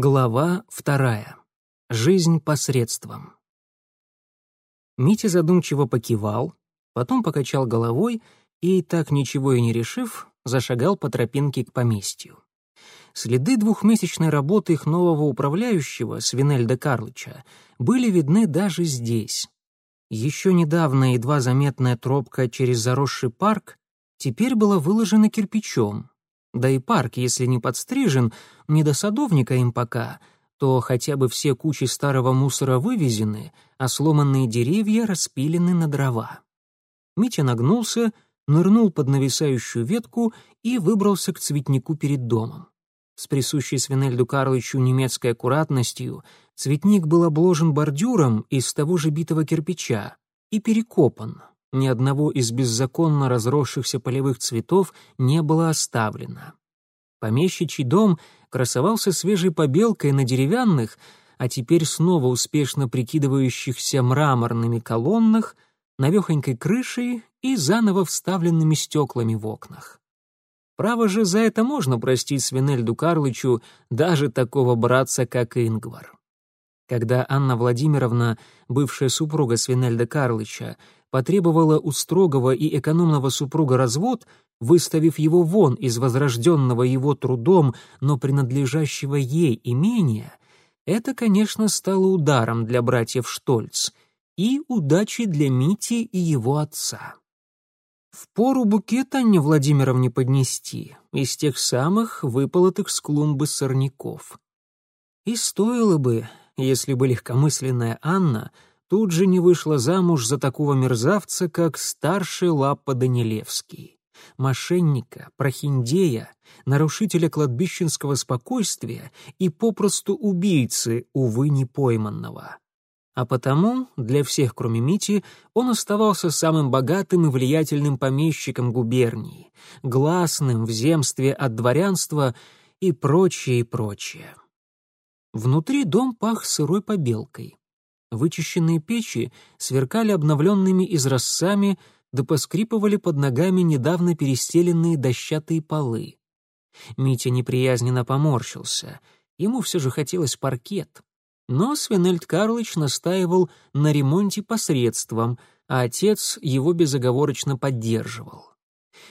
Глава вторая. Жизнь посредством. Митя задумчиво покивал, потом покачал головой и, так ничего и не решив, зашагал по тропинке к поместью. Следы двухмесячной работы их нового управляющего, Свинельда Карлыча, были видны даже здесь. Еще недавно едва заметная тропка через заросший парк теперь была выложена кирпичом, да и парк, если не подстрижен, не до садовника им пока, то хотя бы все кучи старого мусора вывезены, а сломанные деревья распилены на дрова. Митя нагнулся, нырнул под нависающую ветку и выбрался к цветнику перед домом. С присущей Свинельду Карлычу немецкой аккуратностью цветник был обложен бордюром из того же битого кирпича и перекопан, ни одного из беззаконно разросшихся полевых цветов не было оставлено. Помещичий дом красовался свежей побелкой на деревянных, а теперь снова успешно прикидывающихся мраморными колоннах, навехонькой крышей и заново вставленными стеклами в окнах. Право же, за это можно простить Свинельду Карлычу даже такого братца, как Ингвар. Когда Анна Владимировна, бывшая супруга Свинельда Карлыча, потребовала у строгого и экономного супруга развод, выставив его вон из возрожденного его трудом, но принадлежащего ей имения, это, конечно, стало ударом для братьев Штольц и удачей для Мити и его отца. В пору букет Анне Владимировне поднести, из тех самых выполотых с клумбы сорняков. И стоило бы, если бы легкомысленная Анна — тут же не вышла замуж за такого мерзавца, как старший Лаппа Данилевский. Мошенника, прохиндея, нарушителя кладбищенского спокойствия и попросту убийцы, увы, не пойманного. А потому, для всех, кроме Мити, он оставался самым богатым и влиятельным помещиком губернии, гласным в земстве от дворянства и прочее, и прочее. Внутри дом пах сырой побелкой. Вычищенные печи сверкали обновленными изразцами, да поскрипывали под ногами недавно перестеленные дощатые полы. Митя неприязненно поморщился. Ему все же хотелось паркет. Но Свинельд Карлыч настаивал на ремонте посредством, а отец его безоговорочно поддерживал.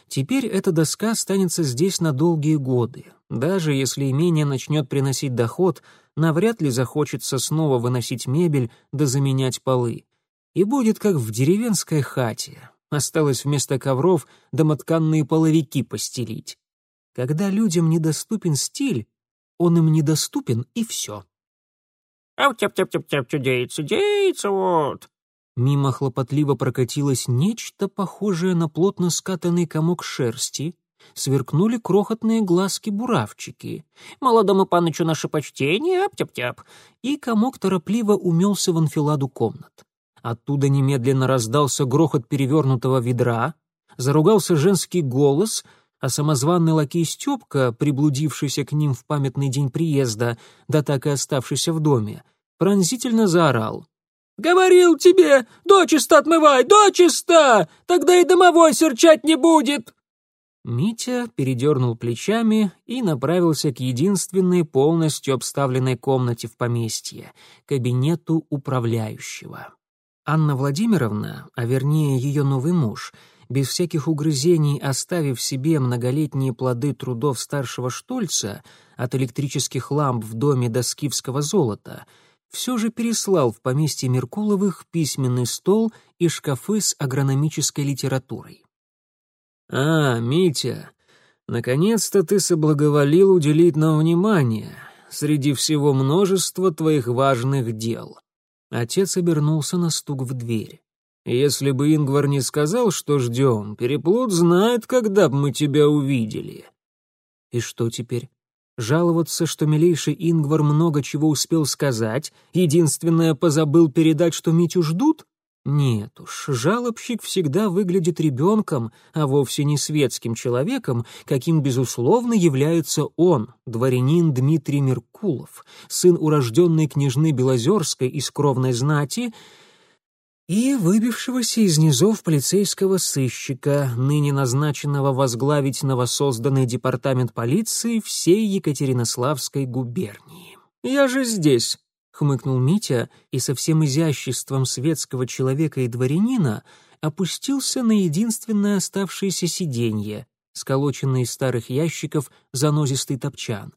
Теперь эта доска останется здесь на долгие годы. Даже если имение начнет приносить доход, навряд ли захочется снова выносить мебель да заменять полы. И будет как в деревенской хате. Осталось вместо ковров домотканные половики постелить. Когда людям недоступен стиль, он им недоступен, и все. «Ау-тяп-тяп-тяп-тяп, чудеется, деется вот!» Мимо хлопотливо прокатилось нечто похожее на плотно скатанный комок шерсти, сверкнули крохотные глазки-буравчики. «Молодому панычу наше почтение, ап-тяп-тяп!» И комок торопливо умелся в анфиладу комнат. Оттуда немедленно раздался грохот перевернутого ведра, заругался женский голос, а самозванный лакей Степка, приблудившийся к ним в памятный день приезда, да так и оставшийся в доме, пронзительно заорал. «Говорил тебе, дочисто отмывай, дочисто! Тогда и домовой серчать не будет!» Митя передернул плечами и направился к единственной полностью обставленной комнате в поместье — кабинету управляющего. Анна Владимировна, а вернее ее новый муж, без всяких угрызений оставив себе многолетние плоды трудов старшего Штольца от электрических ламп в доме до скифского золота — все же переслал в поместье Меркуловых письменный стол и шкафы с агрономической литературой. «А, Митя, наконец-то ты соблаговолил уделить нам внимание среди всего множества твоих важных дел». Отец обернулся на стук в дверь. «Если бы Ингвар не сказал, что ждем, переплут знает, когда бы мы тебя увидели». «И что теперь?» Жаловаться, что милейший Ингвар много чего успел сказать, единственное позабыл передать, что Митю ждут? Нет уж, жалобщик всегда выглядит ребенком, а вовсе не светским человеком, каким, безусловно, является он, дворянин Дмитрий Меркулов, сын урожденной княжны Белозерской из кровной знати, и выбившегося из низов полицейского сыщика, ныне назначенного возглавить новосозданный департамент полиции всей Екатеринославской губернии. я же здесь», — хмыкнул Митя и со всем изяществом светского человека и дворянина опустился на единственное оставшееся сиденье, сколоченный из старых ящиков занозистый топчан.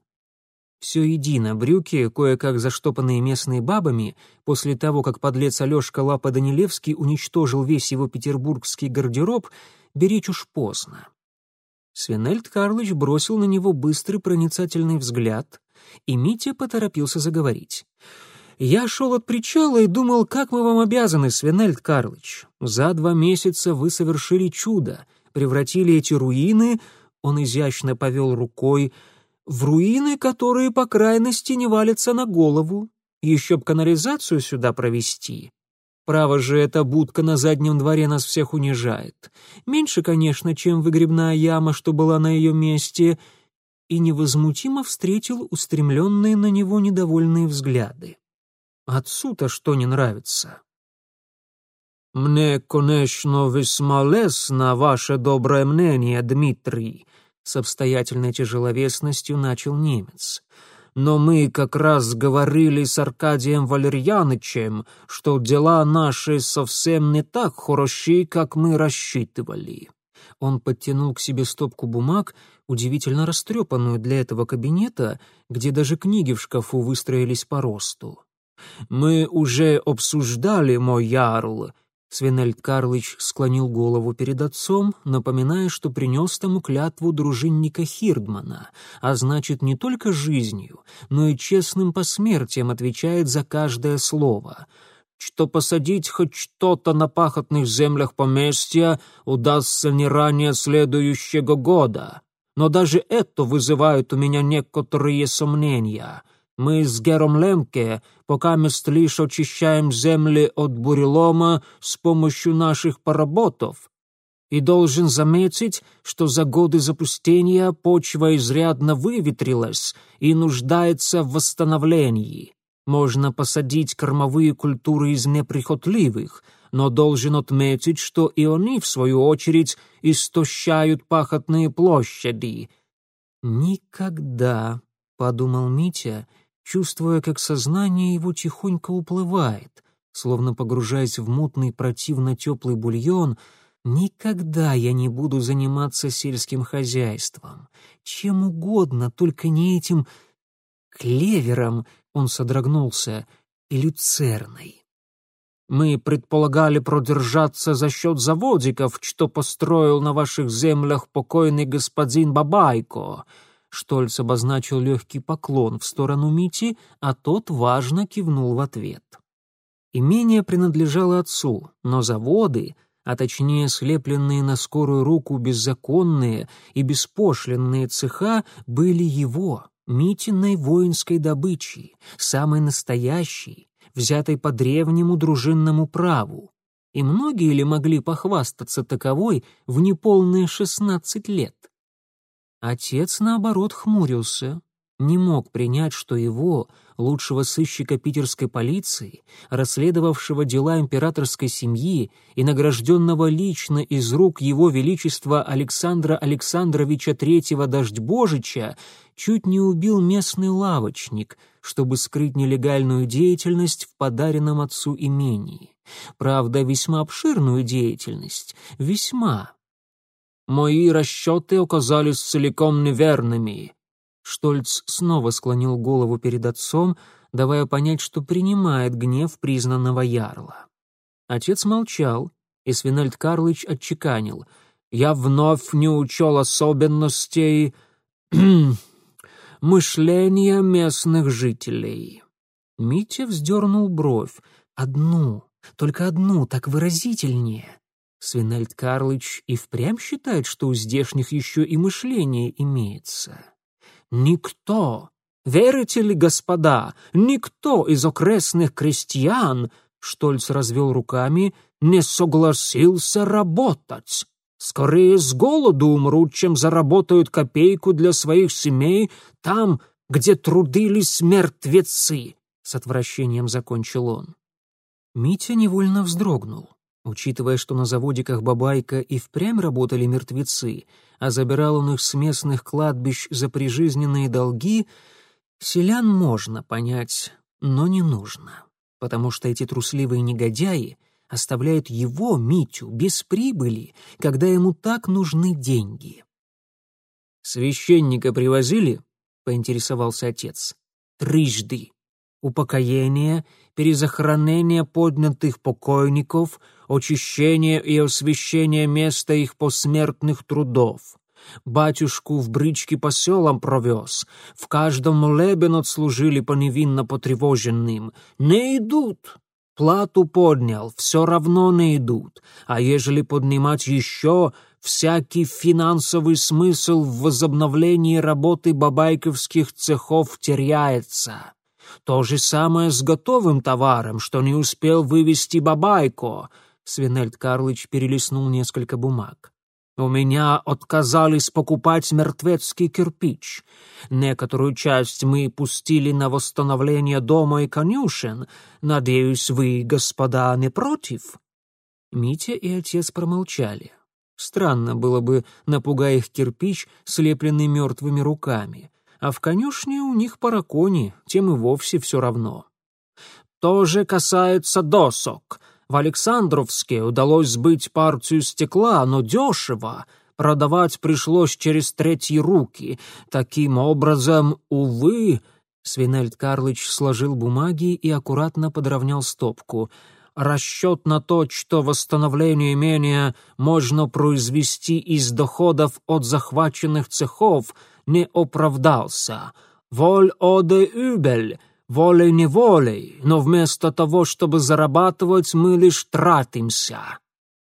Все едино, брюки, кое-как заштопанные местными бабами, после того, как подлец Алешка Лапа Данилевский уничтожил весь его петербургский гардероб, беречь уж поздно. Свинельд Карлыч бросил на него быстрый проницательный взгляд, и Митя поторопился заговорить. «Я шел от причала и думал, как мы вам обязаны, Свинельд Карлыч. За два месяца вы совершили чудо, превратили эти руины...» Он изящно повел рукой в руины, которые по крайности не валятся на голову. Еще б канализацию сюда провести. Право же, эта будка на заднем дворе нас всех унижает. Меньше, конечно, чем выгребная яма, что была на ее месте, и невозмутимо встретил устремленные на него недовольные взгляды. Отцу-то что не нравится? «Мне, конечно, весьма лестно ваше доброе мнение, Дмитрий», с обстоятельной тяжеловесностью начал немец. «Но мы как раз говорили с Аркадием Валерьянычем, что дела наши совсем не так хороши, как мы рассчитывали». Он подтянул к себе стопку бумаг, удивительно растрепанную для этого кабинета, где даже книги в шкафу выстроились по росту. «Мы уже обсуждали, мой ярл, Свинельд Карлыч склонил голову перед отцом, напоминая, что принес тому клятву дружинника Хирдмана, а значит, не только жизнью, но и честным посмертием отвечает за каждое слово. Что посадить хоть что-то на пахотных землях поместья удастся не ранее следующего года. Но даже это вызывает у меня некоторые сомнения — мы с Гером Лемке пока мест лишь очищаем земли от бурелома с помощью наших поработов. И должен заметить, что за годы запустения почва изрядно выветрилась и нуждается в восстановлении. Можно посадить кормовые культуры из неприхотливых, но должен отметить, что и они, в свою очередь, истощают пахотные площади. «Никогда», — подумал Митя, — чувствуя, как сознание его тихонько уплывает, словно погружаясь в мутный противно теплый бульон, никогда я не буду заниматься сельским хозяйством. Чем угодно, только не этим клевером, он содрогнулся, и люцерной. Мы предполагали продержаться за счет заводиков, что построил на ваших землях покойный господин Бабайко — Штольц обозначил легкий поклон в сторону Мити, а тот важно кивнул в ответ. Имение принадлежало отцу, но заводы, а точнее слепленные на скорую руку беззаконные и беспошлинные цеха, были его, Митиной воинской добычей, самой настоящей, взятой по древнему дружинному праву. И многие ли могли похвастаться таковой в неполные шестнадцать лет? Отец, наоборот, хмурился, не мог принять, что его, лучшего сыщика питерской полиции, расследовавшего дела императорской семьи и награжденного лично из рук его величества Александра Александровича Третьего Дождьбожича, чуть не убил местный лавочник, чтобы скрыть нелегальную деятельность в подаренном отцу имении. Правда, весьма обширную деятельность, весьма, Мои расчеты оказались целиком неверными». Штольц снова склонил голову перед отцом, давая понять, что принимает гнев признанного ярла. Отец молчал, и Свинельд Карлыч отчеканил. «Я вновь не учел особенностей мышления местных жителей». Митя вздернул бровь. «Одну, только одну, так выразительнее». Свинельд Карлыч и впрямь считает, что у здешних еще и мышление имеется. Никто, верите ли, господа, никто из окрестных крестьян, Штольц развел руками, не согласился работать. Скорее с голоду умрут, чем заработают копейку для своих семей там, где трудились мертвецы, — с отвращением закончил он. Митя невольно вздрогнул. Учитывая, что на заводиках Бабайка и впрямь работали мертвецы, а забирал он их с местных кладбищ за прижизненные долги, Селян можно понять, но не нужно, потому что эти трусливые негодяи оставляют его, Митю, без прибыли, когда ему так нужны деньги. «Священника привозили?» — поинтересовался отец. «Трижды. Упокоение, перезахоронение поднятых покойников, очищение и освящение места их посмертных трудов. Батюшку в бричке по селам провез, в каждом молебен отслужили по невинно потревоженным. Не идут, плату поднял, все равно не идут, а ежели поднимать еще, всякий финансовый смысл в возобновлении работы бабайковских цехов теряется. То же самое с готовым товаром, что не успел вывести бабайко. Свинельд Карлыч перелистнул несколько бумаг. У меня отказались покупать мертвецкий кирпич. Некоторую часть мы пустили на восстановление дома и конюшен. Надеюсь, вы, господа, не против?» Митя и отец промолчали. Странно было бы, напугая их кирпич, слепленный мертвыми руками. А в конюшне у них паракони, тем и вовсе все равно. «То же касается досок», в Александровске удалось сбыть партию стекла, но дешево. Продавать пришлось через третьи руки. Таким образом, увы...» Свинельд Карлыч сложил бумаги и аккуратно подровнял стопку. «Расчет на то, что восстановление имения можно произвести из доходов от захваченных цехов, не оправдался. Воль оде юбель!» волей-неволей, но вместо того, чтобы зарабатывать, мы лишь тратимся».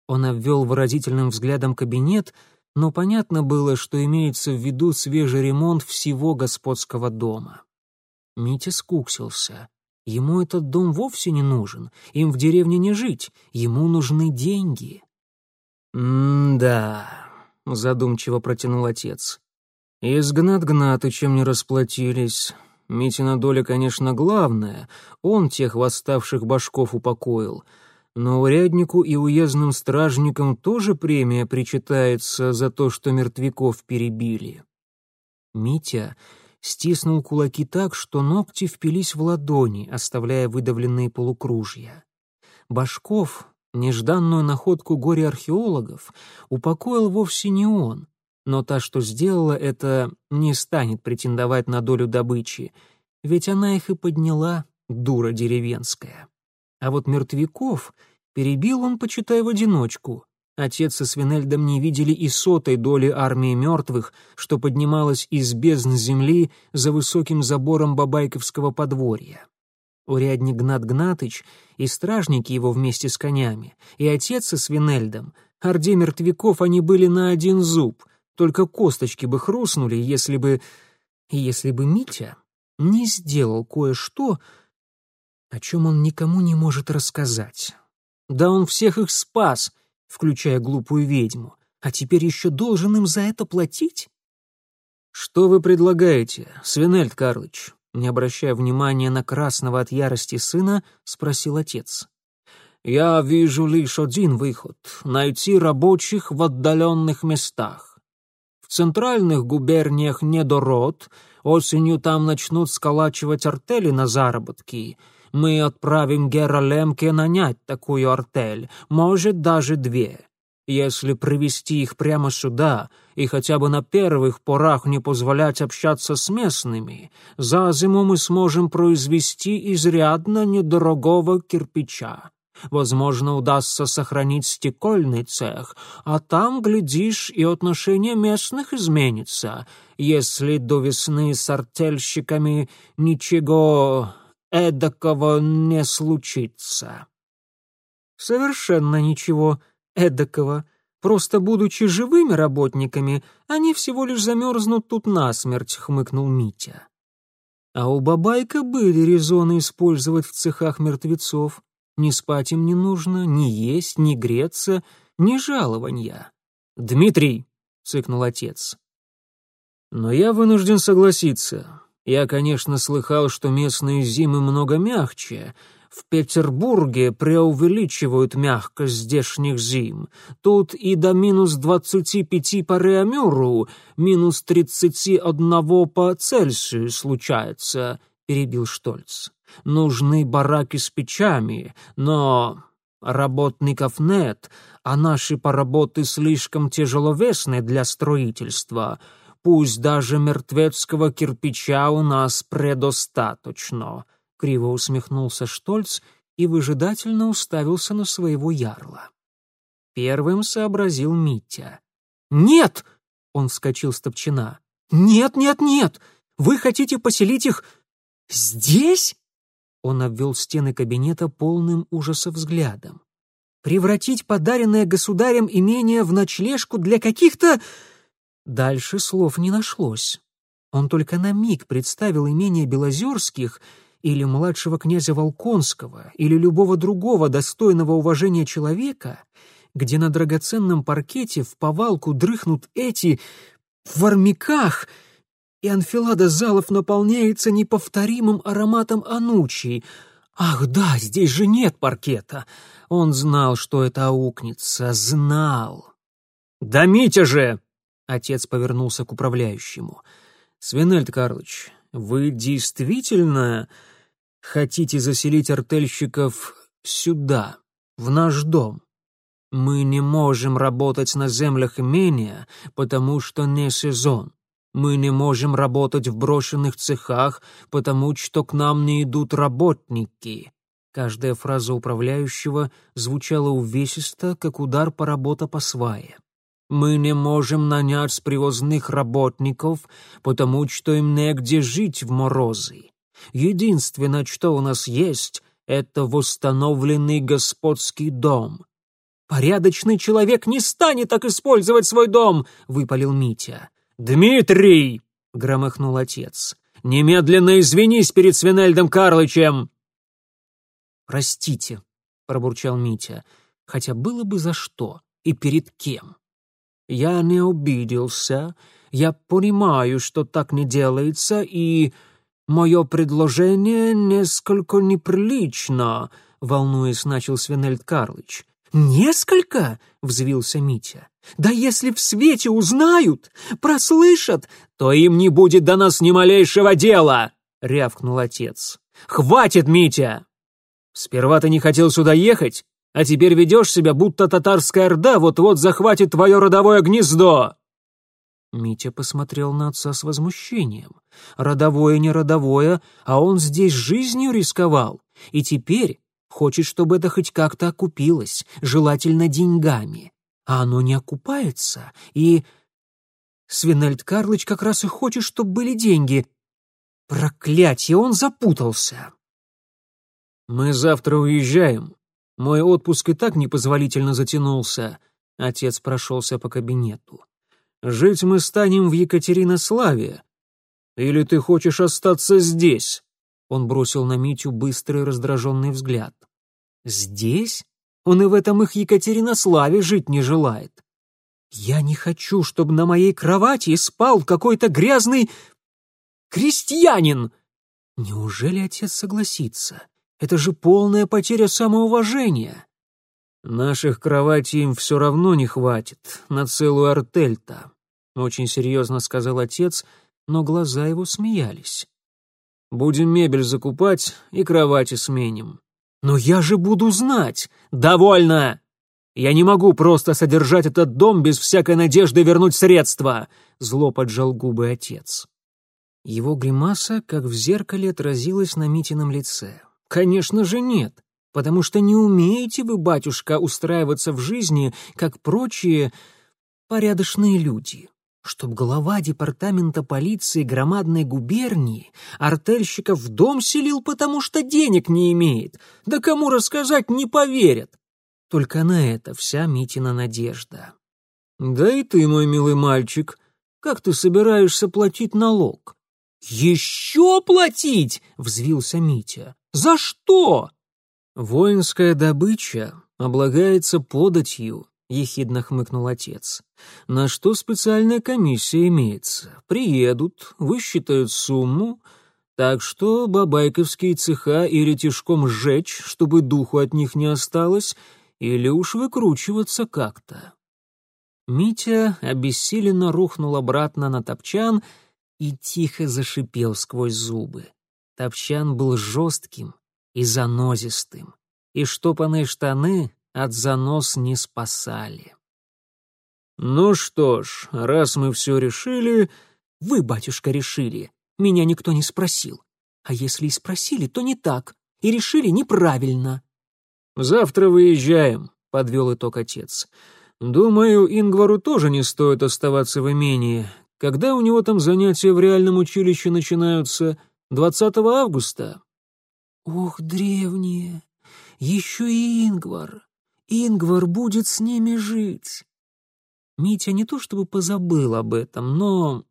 Он обвел выразительным взглядом кабинет, но понятно было, что имеется в виду свежий ремонт всего господского дома. Митя скуксился. Ему этот дом вовсе не нужен, им в деревне не жить, ему нужны деньги. «М-да», — задумчиво протянул отец. «И с Гнат Гнатычем не расплатились. Митина доля, конечно, главная, он тех восставших башков упокоил, но уряднику и уездным стражникам тоже премия причитается за то, что мертвяков перебили. Митя стиснул кулаки так, что ногти впились в ладони, оставляя выдавленные полукружья. Башков, нежданную находку горе-археологов, упокоил вовсе не он, но та, что сделала это, не станет претендовать на долю добычи, ведь она их и подняла, дура деревенская. А вот мертвяков перебил он, почитай, в одиночку. Отец со Свинельдом не видели и сотой доли армии мертвых, что поднималась из бездн земли за высоким забором Бабайковского подворья. Урядник Гнат Гнатыч и стражники его вместе с конями, и отец со Свинельдом, орде мертвяков они были на один зуб — только косточки бы хрустнули, если бы... Если бы Митя не сделал кое-что, о чем он никому не может рассказать. Да он всех их спас, включая глупую ведьму, а теперь еще должен им за это платить? «Что вы предлагаете, Свинельд Карлыч?» Не обращая внимания на красного от ярости сына, спросил отец. «Я вижу лишь один выход — найти рабочих в отдаленных местах. В центральных губерниях недород, осенью там начнут сколачивать артели на заработки. Мы отправим Гера Лемке нанять такую артель, может, даже две. Если привести их прямо сюда и хотя бы на первых порах не позволять общаться с местными, за зиму мы сможем произвести изрядно недорогого кирпича. Возможно, удастся сохранить стекольный цех, а там, глядишь, и отношение местных изменится, если до весны с артельщиками ничего эдакого не случится. Совершенно ничего эдакого. Просто будучи живыми работниками, они всего лишь замерзнут тут насмерть, хмыкнул Митя. А у Бабайка были резоны использовать в цехах мертвецов. Ни спать им не нужно, ни есть, ни греться, ни жалования. «Дмитрий!» — цыкнул отец. «Но я вынужден согласиться. Я, конечно, слыхал, что местные зимы много мягче, В Петербурге преувеличивают мягкость здешних зим. Тут и до минус двадцати пяти по Реамюру, минус тридцати одного по Цельсию случается», — перебил Штольц. «Нужны бараки с печами, но работников нет, а наши поработы слишком тяжеловесны для строительства. Пусть даже мертвецкого кирпича у нас предостаточно». Криво усмехнулся Штольц и выжидательно уставился на своего ярла. Первым сообразил Митя. «Нет!» — он вскочил с топчина. «Нет, нет, нет! Вы хотите поселить их здесь?» Он обвел стены кабинета полным ужаса взглядом. «Превратить подаренное государем имение в ночлежку для каких-то...» Дальше слов не нашлось. Он только на миг представил имение Белозерских — или младшего князя Волконского, или любого другого достойного уважения человека, где на драгоценном паркете в повалку дрыхнут эти в армяках, и анфилада залов наполняется неповторимым ароматом анучи. Ах да, здесь же нет паркета. Он знал, что это аукнется, знал. «Да Митя же!» — отец повернулся к управляющему. «Свинельд Карлович, вы действительно хотите заселить артельщиков сюда, в наш дом? Мы не можем работать на землях имения, потому что не сезон. Мы не можем работать в брошенных цехах, потому что к нам не идут работники. Каждая фраза управляющего звучала увесисто, как удар по работа по свае. Мы не можем нанять привозных работников, потому что им негде жить в морозы. Единственное, что у нас есть, это восстановленный господский дом. Порядочный человек не станет так использовать свой дом, выпалил Митя. Дмитрий, громыхнул отец. Немедленно извинись перед Свинельдом Карлычем. Простите, пробурчал Митя, хотя было бы за что и перед кем. Я не обиделся. Я понимаю, что так не делается, и мое предложение несколько неприлично, волнуясь, начал Свинельд Карлыч. «Несколько?» — взвился Митя. «Да если в свете узнают, прослышат, то им не будет до нас ни малейшего дела!» — рявкнул отец. «Хватит, Митя! Сперва ты не хотел сюда ехать, а теперь ведешь себя, будто татарская орда вот-вот захватит твое родовое гнездо!» Митя посмотрел на отца с возмущением. Родовое не родовое, а он здесь жизнью рисковал. И теперь хочет, чтобы это хоть как-то окупилось, желательно деньгами. А оно не окупается, и... Свинельд Карлыч как раз и хочет, чтобы были деньги. Проклятье, он запутался. «Мы завтра уезжаем», мой отпуск и так непозволительно затянулся. Отец прошелся по кабинету. Жить мы станем в Екатеринославе. Или ты хочешь остаться здесь? Он бросил на Митю быстрый раздраженный взгляд. Здесь? Он и в этом их Екатеринославе жить не желает. Я не хочу, чтобы на моей кровати спал какой-то грязный крестьянин. Неужели отец согласится? Это же полная потеря самоуважения. Наших кроватей им все равно не хватит, на целую артель-то, очень серьезно сказал отец, но глаза его смеялись. Будем мебель закупать и кровати сменим. Но я же буду знать. Довольно! Я не могу просто содержать этот дом без всякой надежды вернуть средства, зло поджал губы отец. Его гримаса, как в зеркале, отразилась на Митином лице. Конечно же нет, потому что не умеете вы, батюшка, устраиваться в жизни, как прочие порядочные люди. Чтоб глава департамента полиции громадной губернии артельщиков в дом селил, потому что денег не имеет. Да кому рассказать, не поверят. Только на это вся Митина надежда. «Да и ты, мой милый мальчик, как ты собираешься платить налог?» «Еще платить?» — взвился Митя. «За что?» «Воинская добыча облагается податью», — ехидно хмыкнул отец. «На что специальная комиссия имеется? Приедут, высчитают сумму, Так что бабайковские цеха или тишком сжечь, чтобы духу от них не осталось, или уж выкручиваться как-то. Митя обессиленно рухнул обратно на топчан и тихо зашипел сквозь зубы. Топчан был жестким и занозистым, и штопанные штаны от занос не спасали. «Ну что ж, раз мы все решили...» «Вы, батюшка, решили. Меня никто не спросил. А если и спросили, то не так, и решили неправильно». «Завтра выезжаем», — подвел итог отец. «Думаю, Ингвару тоже не стоит оставаться в имении. Когда у него там занятия в реальном училище начинаются? 20 августа?» «Ох, древние! Еще и Ингвар! Ингвар будет с ними жить!» Митя не то чтобы позабыл об этом, но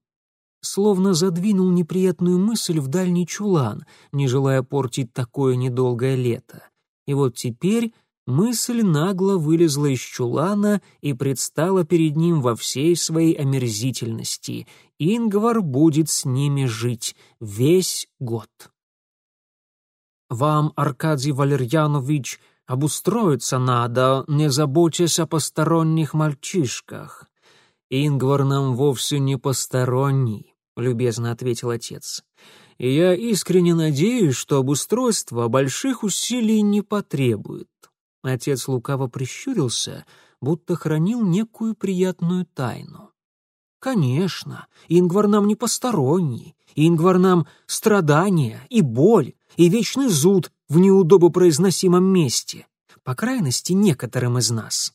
словно задвинул неприятную мысль в дальний чулан, не желая портить такое недолгое лето. И вот теперь мысль нагло вылезла из чулана и предстала перед ним во всей своей омерзительности. Ингвар будет с ними жить весь год. «Вам, Аркадий Валерьянович, обустроиться надо, не заботясь о посторонних мальчишках». «Ингвар нам вовсе не посторонний», — любезно ответил отец и я искренне надеюсь, что обустройство больших усилий не потребует». Отец лукаво прищурился, будто хранил некую приятную тайну. «Конечно, Ингвар нам не посторонний, Ингвар нам страдания и боль, и вечный зуд в неудобопроизносимом месте, по крайности некоторым из нас».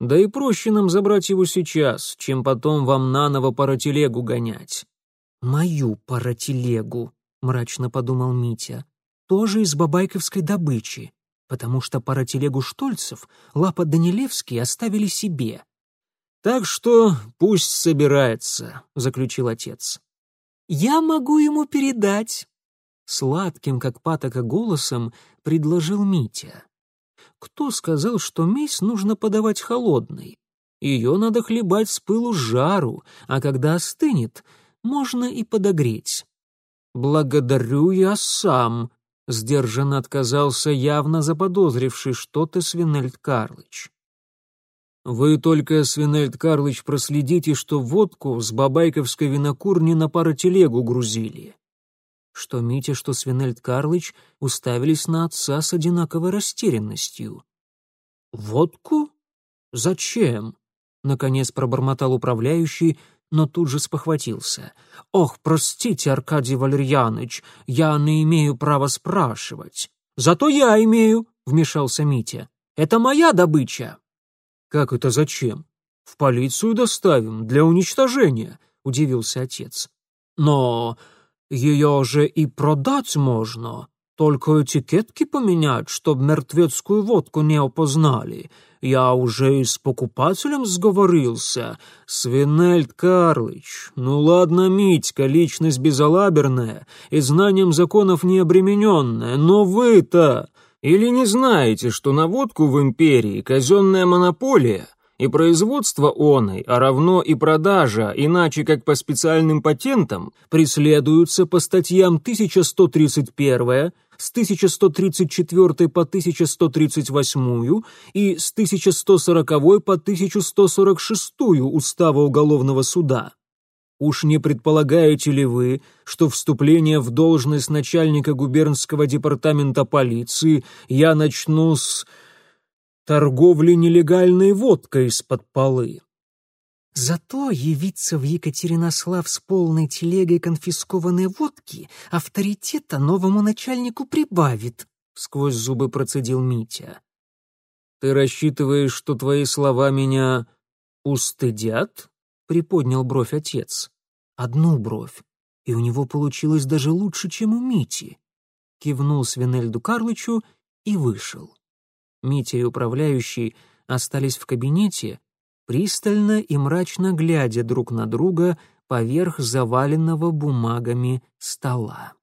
«Да и проще нам забрать его сейчас, чем потом вам наново паротелегу гонять. «Мою паротелегу», — мрачно подумал Митя, — «тоже из бабайковской добычи, потому что паротелегу Штольцев Лапа Данилевский оставили себе». «Так что пусть собирается», — заключил отец. «Я могу ему передать», — сладким, как патока, голосом предложил Митя. «Кто сказал, что месь нужно подавать холодной? Ее надо хлебать с пылу жару, а когда остынет, можно и подогреть. «Благодарю я сам», — сдержанно отказался явно заподозривший что-то Свинельд Карлыч. «Вы только, Свинельд Карлыч, проследите, что водку с бабайковской винокурни на паротелегу грузили». Что Митя, что Свинельд Карлыч уставились на отца с одинаковой растерянностью. «Водку? Зачем?» — наконец пробормотал управляющий, но тут же спохватился. «Ох, простите, Аркадий Валерьяныч, я не имею права спрашивать». «Зато я имею», — вмешался Митя. «Это моя добыча». «Как это зачем? В полицию доставим для уничтожения», — удивился отец. «Но ее же и продать можно, только этикетки поменять, чтоб мертвецкую водку не опознали. Я уже и с покупателем сговорился. Свинельд Карлыч, ну ладно, Митька, личность безалаберная и знанием законов не обремененная, но вы-то... Или не знаете, что на водку в империи казенная монополия, и производство оной, а равно и продажа, иначе как по специальным патентам, преследуются по статьям 1131, с 1134 по 1138 и с 1140 по 1146 Устава Уголовного суда. Уж не предполагаете ли вы, что вступление в должность начальника губернского департамента полиции я начну с торговли нелегальной водкой из-под полы? Зато явиться в Екатеринослав с полной телегой конфискованной водки авторитета новому начальнику прибавит, — сквозь зубы процедил Митя. «Ты рассчитываешь, что твои слова меня устыдят?» — приподнял бровь отец. «Одну бровь, и у него получилось даже лучше, чем у Мити». Кивнул Свинельду Карлычу и вышел. Митя и управляющий остались в кабинете, пристально и мрачно глядя друг на друга поверх заваленного бумагами стола.